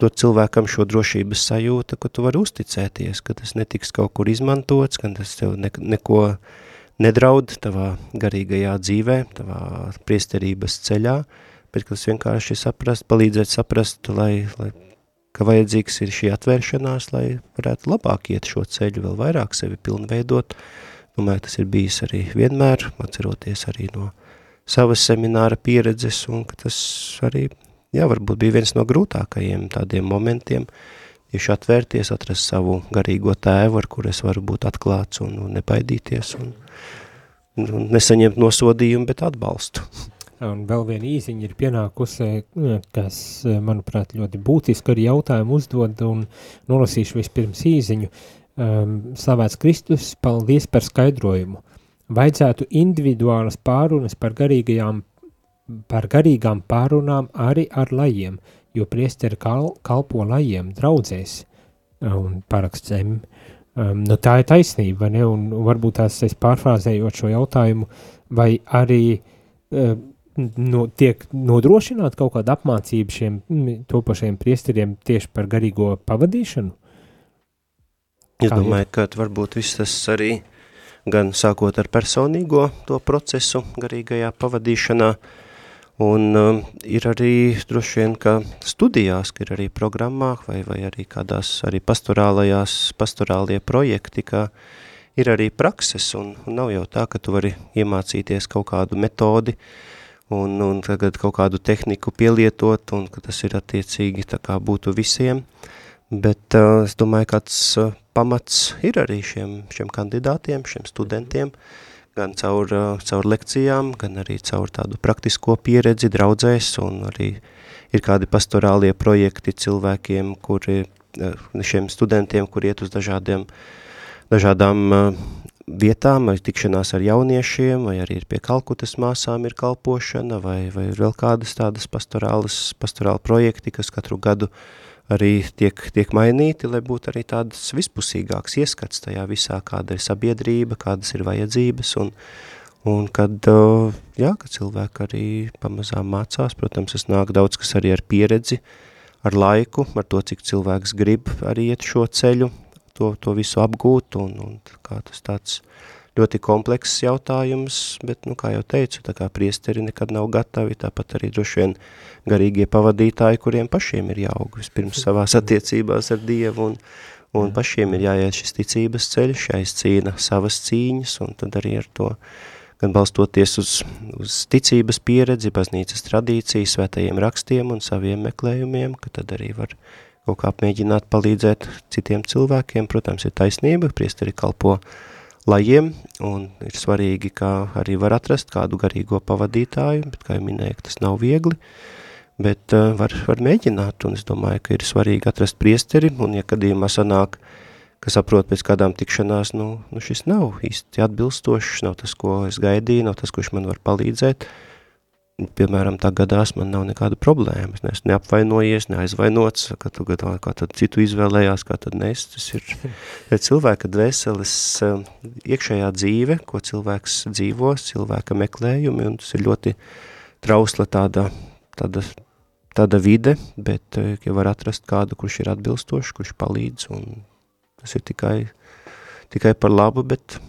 dot cilvēkam šo drošības sajūta, ka tu vari uzticēties, ka tas netiks kaut kur izmantots, ka tas tev ne, neko nedraud tavā garīgajā dzīvē, tavā priesterības ceļā, bet ka tas vienkārši saprast, palīdzēt saprast, lai, lai ka vajadzīgs ir šī atvēršanās, lai varētu labāk iet šo ceļu, vēl vairāk sevi pilnveidot, Domāju, tas ir bijis arī vienmēr, atceroties arī no savas semināra pieredzes, un ka tas arī, jā, varbūt bija viens no grūtākajiem tādiem momentiem, tieši atvērties, atrast savu garīgo tēvu, ar kur es varu būt atklāts un, un nebaidīties, un, un nesaņemt nosodījumu, bet atbalstu. Un vēl viena īziņa ir pienākusi, kas, manuprāt, ļoti būtiski arī jautājumu uzdod, un nolasīšu vispirms īziņu. Um, slavēts Kristus, paldies par skaidrojumu. Vajadzētu individuālas pārunas par garīgajām, par garīgām pārunām arī ar lajiem, jo priesteri kal, kalpo lajiem draudzēs, un paraksts M. Um, nu tā ir taisnība, ne, un varbūt tās es pārfrāzējot šo jautājumu, vai arī uh, no, tiek nodrošināt kaut kāda apmācība šiem topašiem priesteriem tieši par garīgo pavadīšanu? Es Kā domāju, ir? ka varbūt viss tas arī gan sākot ar personīgo to procesu garīgajā pavadīšanā, un um, ir arī droši vien, ka studijās, ka ir arī programmā vai, vai arī kādās arī pastorālajās, pastorālie projekti, ka ir arī prakses, un, un nav jau tā, ka tu vari iemācīties kaut kādu metodi, uh, un, un tagad kaut kādu tehniku pielietot, un ka tas ir attiecīgi tā kā būtu visiem, bet uh, es domāju, kāds uh, pamats ir arī šiem, šiem kandidātiem, šiem studentiem, gan caur, uh, caur lekcijām, gan arī caur tādu praktisko pieredzi draudzēs, un arī ir kādi pastorālie projekti cilvēkiem, kuri, uh, šiem studentiem, kur iet uz dažādiem, dažādām uh, vietām, vai tikšanās ar jauniešiem, vai arī ir pie Kalkutas māsām ir kalpošana, vai, vai ir vēl kādas tādas pastorālas, pastorāla projekti, kas katru gadu arī tiek, tiek mainīti, lai būtu arī tāds vispusīgāks ieskats tajā visā, kāda ir sabiedrība, kādas ir vajadzības, un, un kad, jā, kad cilvēki arī pamazām mācās, protams, es nāk daudz, kas arī ar pieredzi, ar laiku, ar to, cik cilvēks grib arī iet šo ceļu, to, to visu apgūt, un, un kā tas tāds ļoti komplekss jautājums, bet, nu, kā jau teicu, tā kā priesteri nekad nav gatavi, tāpat arī droši vien garīgie pavadītāji, kuriem pašiem ir jāaug vispirms savās attiecībās ar Dievu, un, un pašiem ir jāiet šis ticības ceļš, jāizcīna savas cīņas, un tad arī ar to, gan balstoties uz, uz ticības pieredzi, baznīcas tradīciju, svētajiem rakstiem un saviem meklējumiem, ka tad arī var kaut kā mēģināt palīdzēt citiem cilvēkiem. Protams, ir taisnība, priesteri kalpo lajiem, un ir svarīgi, kā arī var atrast kādu garīgo pavadītāju, bet, kā jau minēju, tas nav viegli, bet uh, var, var mēģināt, un es domāju, ka ir svarīgi atrast priesteri, un ja gadījumā sanāk, ka saprot pēc kādām tikšanās, nu, nu šis nav īsti atbilstošs, nav tas, ko es gaidīju, nav tas, kurš man var palīdzēt, uh, piemēram, tā gadās man nav nekāda problēma. Es neesmu neapvainojies, neaizvainots, ka tu gadā, kā tad citu izvēlējās, kā tad nes. Tas ir cilvēka dvēseles um, iekšējā dzīve, ko cilvēks dzīvos, cilvēka meklējumi, un tas ir ļoti trausla tāda, tāda, tāda vide, bet uh, ja var atrast kādu, kurš ir atbilstošs, kurš palīdz, un tas ir tikai, tikai par labu, bet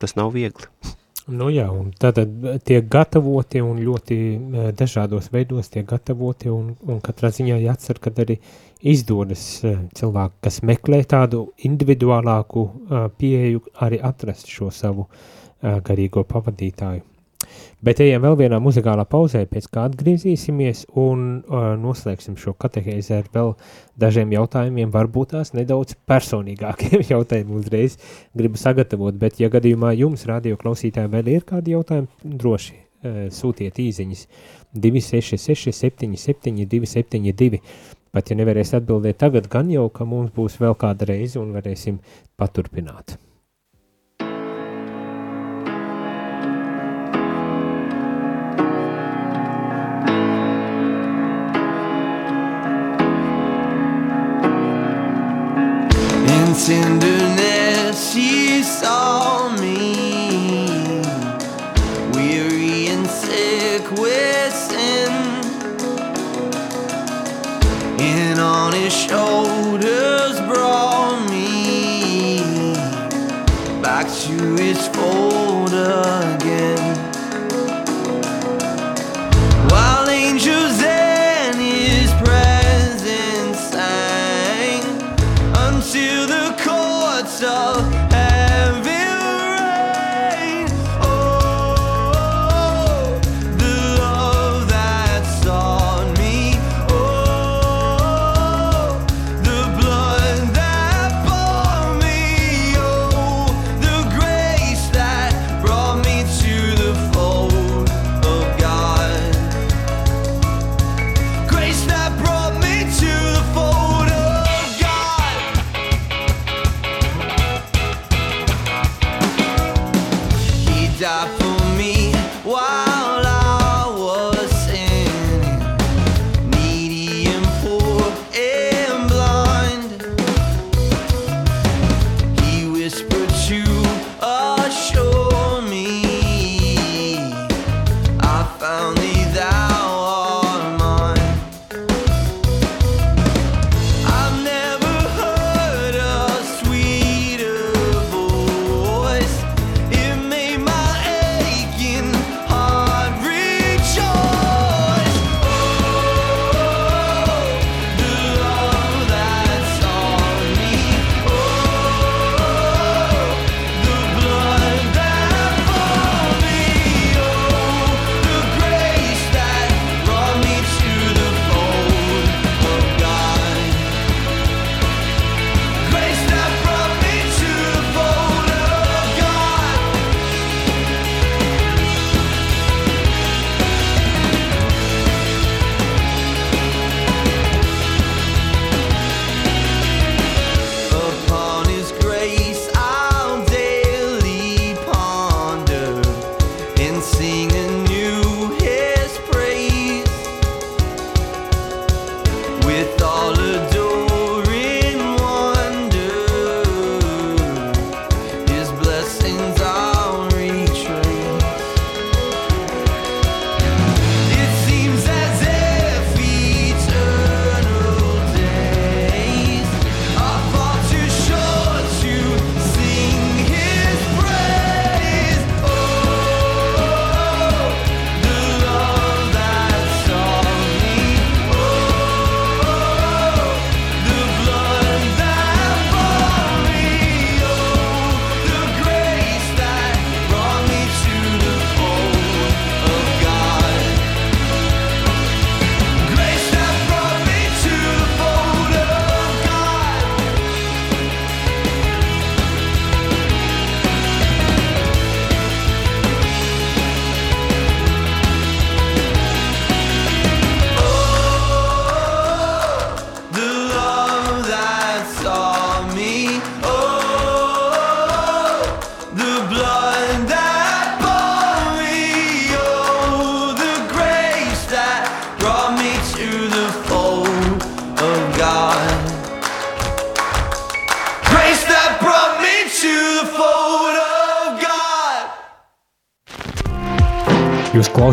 tas nav viegli. Nu jā, un tad tiek gatavoti un ļoti eh, dažādos veidos tiek gatavoti un, un katrā ziņā jācer, kad arī izdodas eh, cilvēki, kas meklē tādu individuālāku eh, pieeju, arī atrast šo savu garīgo pavadītāju. Bet ejam vēl vienā muzikālā pauzē, pēc kā atgriezīsimies un uh, noslēgsim šo katehēzi ar vēl dažiem jautājumiem, varbūt tās nedaudz personīgākiem jautājumiem uzreiz gribu sagatavot, bet ja gadījumā jums, radio klausītāji, vēl ir kādi jautājumi, droši uh, sūtiet īziņas 266 77 272. Pat ja nevarēs atbildēt tagad, gan jau, ka mums būs vēl kāda reize un varēsim paturpināt. Tenderness she saw me. Weary and sick with sin. And on his shoulders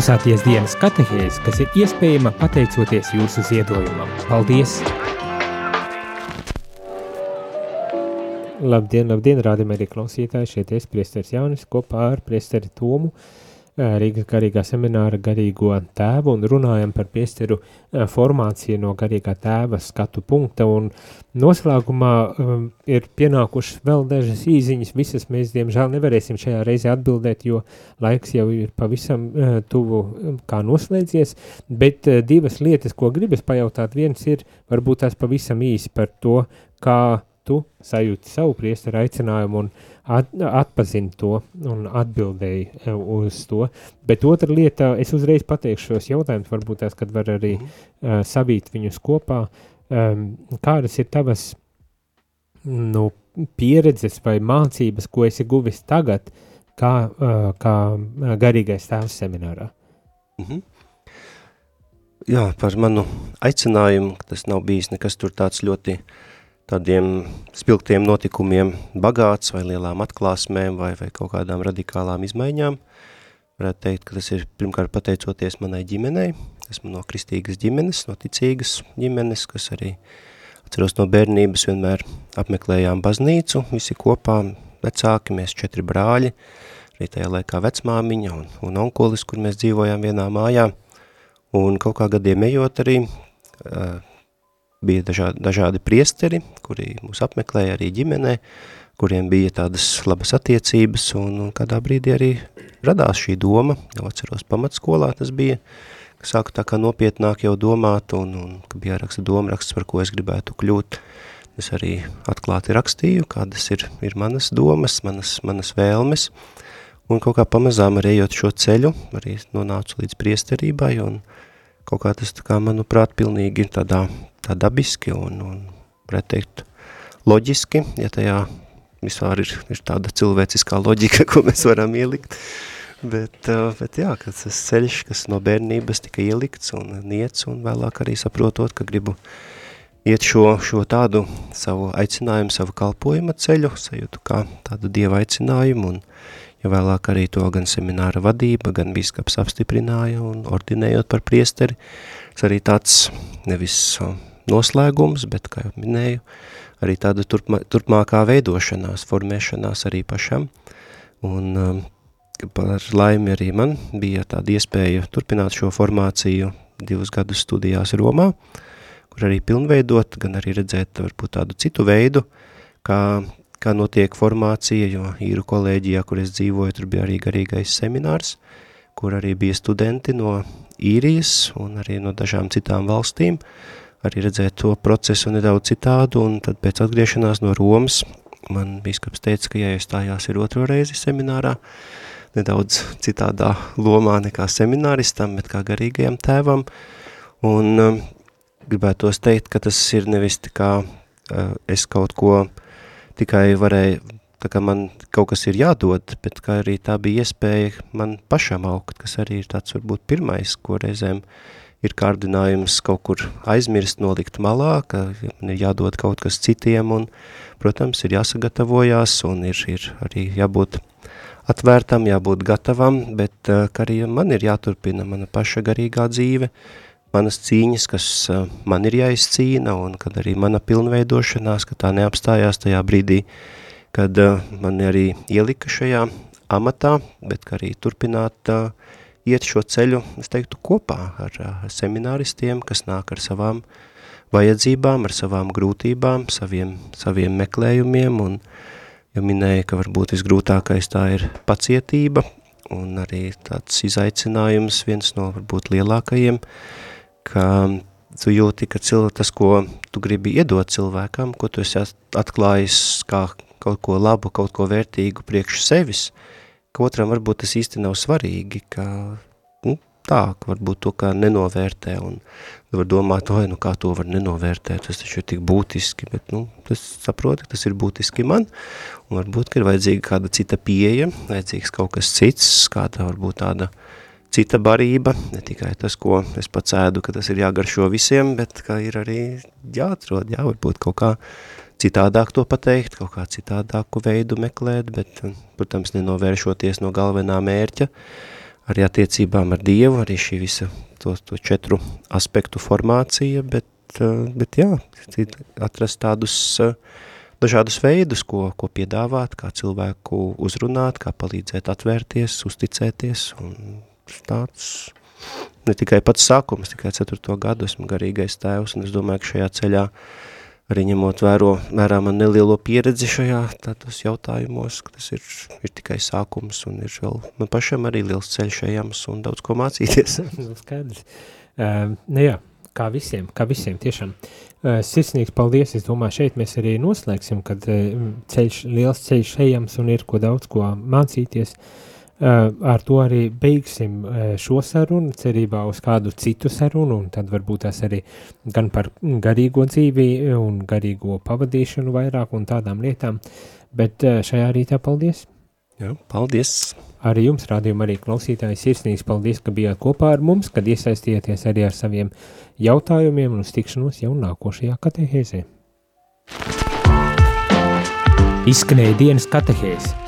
klausāties dienas katehēs, kas ir iespējama pateicoties jūsu ziedojumam. Paldies! Labdien, labdien, rādījumā arī klausītāji, šeit es priesteris Jaunis kopā ar priesteri Tomu. Uh, Rīgas garīgā semināra garīgo tēvu un runājam par piesteru formāciju no garīgā tēva skatu punkta. Un noslēgumā um, ir pienākušas vēl dažas īziņas, visas mēs diemžēl nevarēsim šajā reizē atbildēt, jo laiks jau ir pavisam tuvu kā noslēdzies, bet divas lietas, ko gribas pajautāt, viens ir varbūt tās pavisam īsi par to, kā tu sajūti savu priesteru aicinājumu un at, atpazini to un atbildēji e, uz to. Bet otra lieta, es uzreiz pateikšu šos jautājumus, varbūt tās, kad var arī uh, savīt viņus kopā. Um, kādas ir tavas nu, pieredzes vai mācības, ko esi guvis tagad, kā, uh, kā garīgais tēvs seminārā? Mm -hmm. Jā, par manu aicinājumu, tas nav bijis nekas tur tāds ļoti uh, tādiem spilgtiem notikumiem bagāts vai lielām atklāsmēm vai, vai kaut kādām radikālām izmaiņām. Varētu teikt, ka tas ir pirmkārt pateicoties manai ģimenei. Esmu no kristīgas ģimenes, no ticīgas ģimenes, kas arī atceros no bērnības vienmēr apmeklējām baznīcu, visi kopā, vecāki, mēs četri brāļi, arī tajā laikā vecmāmiņa un, un onkulis, kur mēs dzīvojām vienā mājā. Un kaut kā gadiem ejot arī uh, bija dažādi, dažādi priesteri, kuri mūs apmeklēja arī ģimenē, kuriem bija tādas labas attiecības, un, un kādā brīdī arī radās šī doma, jau atceros pamatskolā tas bija, ka sāku tā kā nopietnāk jau domāt, un, un ka bija jāraksta domraksts, par ko es gribētu kļūt. Es arī atklāti rakstīju, kādas ir, ir manas domas, manas, manas vēlmes, un kaut kā pamazām arī ejot šo ceļu, arī nonācu līdz priesterībai, un kaut kā tas, tā kā, manuprāt, pilnīgi ir tādā tā dabiski un, un preteikt, loģiski, ja tajā vispār ir, ir tāda cilvēciskā loģika, ko mēs varam ielikt. Bet, uh, bet jā, tas ceļš, kas no bērnības tika ielikts un niec, un vēlāk arī saprotot, ka gribu iet šo, šo tādu savu aicinājumu, savu kalpojuma ceļu, sajūtu kā tādu dieva aicinājumu, un ja vēlāk arī to gan semināra vadība, gan biskaps apstiprināja un ordinējot par priesteri, tas arī tāds nevis noslēgums, bet, kā jau minēju, arī tāda turpmā, turpmākā veidošanās, formēšanās arī pašam. Un um, par laimi arī man bija tāda iespēja turpināt šo formāciju divus gadus studijās Romā, kur arī pilnveidot, gan arī redzēt varbūt tādu citu veidu, kā, kā notiek formācija, jo īru kolēģijā, kur es dzīvoju, tur bija arī garīgais seminārs, kur arī bija studenti no īrijas un arī no dažām citām valstīm, arī redzēt to procesu nedaudz citādu, un tad pēc atgriešanās no Romas man bīskaps teica, ka jāiestājās ir otro reizi seminārā, nedaudz citādā lomā nekā semināristam, bet kā garīgajam tēvam, un um, gribētos teikt, ka tas ir nevis kā uh, es kaut ko tikai varēju tā kā man kaut kas ir jādod, bet kā arī tā bija iespēja man pašam augt, kas arī ir tāds varbūt pirmais, ko reizēm ir kārdinājums kaut kur aizmirst, nolikt malā, ka man ir jādod kaut kas citiem un, protams, ir jāsagatavojās un ir, ir arī jābūt atvērtam, jābūt gatavam, bet ka arī man ir jāturpina mana paša garīgā dzīve, manas cīņas, kas man ir jāizcīna, un kad arī mana pilnveidošanās, ka tā neapstājās tajā brīdī, kad man arī ielika šajā amatā, bet arī turpināt iet šo ceļu, es teiktu, kopā ar, ar semināristiem, kas nāk ar savām vajadzībām, ar savām grūtībām, saviem, saviem meklējumiem, un jo minēja, ka varbūt visgrūtākais tā ir pacietība, un arī tāds izaicinājums, viens no varbūt lielākajiem, ka tu jūti, ka cilvē, tas, ko tu gribi iedot cilvēkam, ko tu esi atklājis kā kaut ko labu, kaut ko vērtīgu priekš sevis, ka otram varbūt tas īsti nav svarīgi, ka tā, ka varbūt to kā nenovērtē un var domāt, oi, nu kā to var nenovērtēt, tas taču ir tik būtiski, bet, nu, tas saproti, tas ir būtiski man, un varbūt, ka ir vajadzīga kāda cita pieeja, vajadzīgs kaut kas cits, kāda varbūt tāda cita barība, ne tikai tas, ko es pats ēdu, ka tas ir jāgaršo visiem, bet ka ir arī jāatrod, jā, varbūt kaut kā citādāk to pateikt, kaut kā citādāku veidu meklēt, bet, protams, nenovēršoties no galvenā mērķa, arī attiecībām ar Dievu, arī šī visa to, to četru aspektu formācija, bet, eh, bet jā, atrast tādus eh, dažādus veidus, ko, ko piedāvāt, kā cilvēku uzrunāt, kā palīdzēt atvērties, uzticēties, un tāds ne tikai pats sākums, tikai ceturto gadu esmu garīgais tēvs, un es domāju, ka šajā ceļā uh, arī ņemot vēro, vērā man nelielo pieredzi šajā tādos jautājumos, ka tas ir, ir tikai sākums un ir vēl man pašam arī liels ceļš ejams un daudz ko mācīties. nu, skaidrs. Uh, nu jā, kā visiem, kā visiem tiešām. Uh, sirsnīgs paldies, es domāju, šeit mēs arī noslēgsim, kad uh, ceļš, liels ceļš ejams un ir ko daudz ko mācīties. Uh, ar to arī beigsim uh, šo sarunu, cerībā uz kādu citu sarunu, un tad varbūt tas arī gan par garīgo dzīvi un garīgo pavadīšanu vairāk un tādām lietām, bet šajā rītā paldies! Jā, paldies! Arī jums, rādījuma arī klausītāji, sirsnīgs paldies, ka bijāt kopā ar mums, kad iesaistījāties arī ar saviem jautājumiem un uz tikšanos jau nākošajā katehēzē. Izskanēja dienas katehēze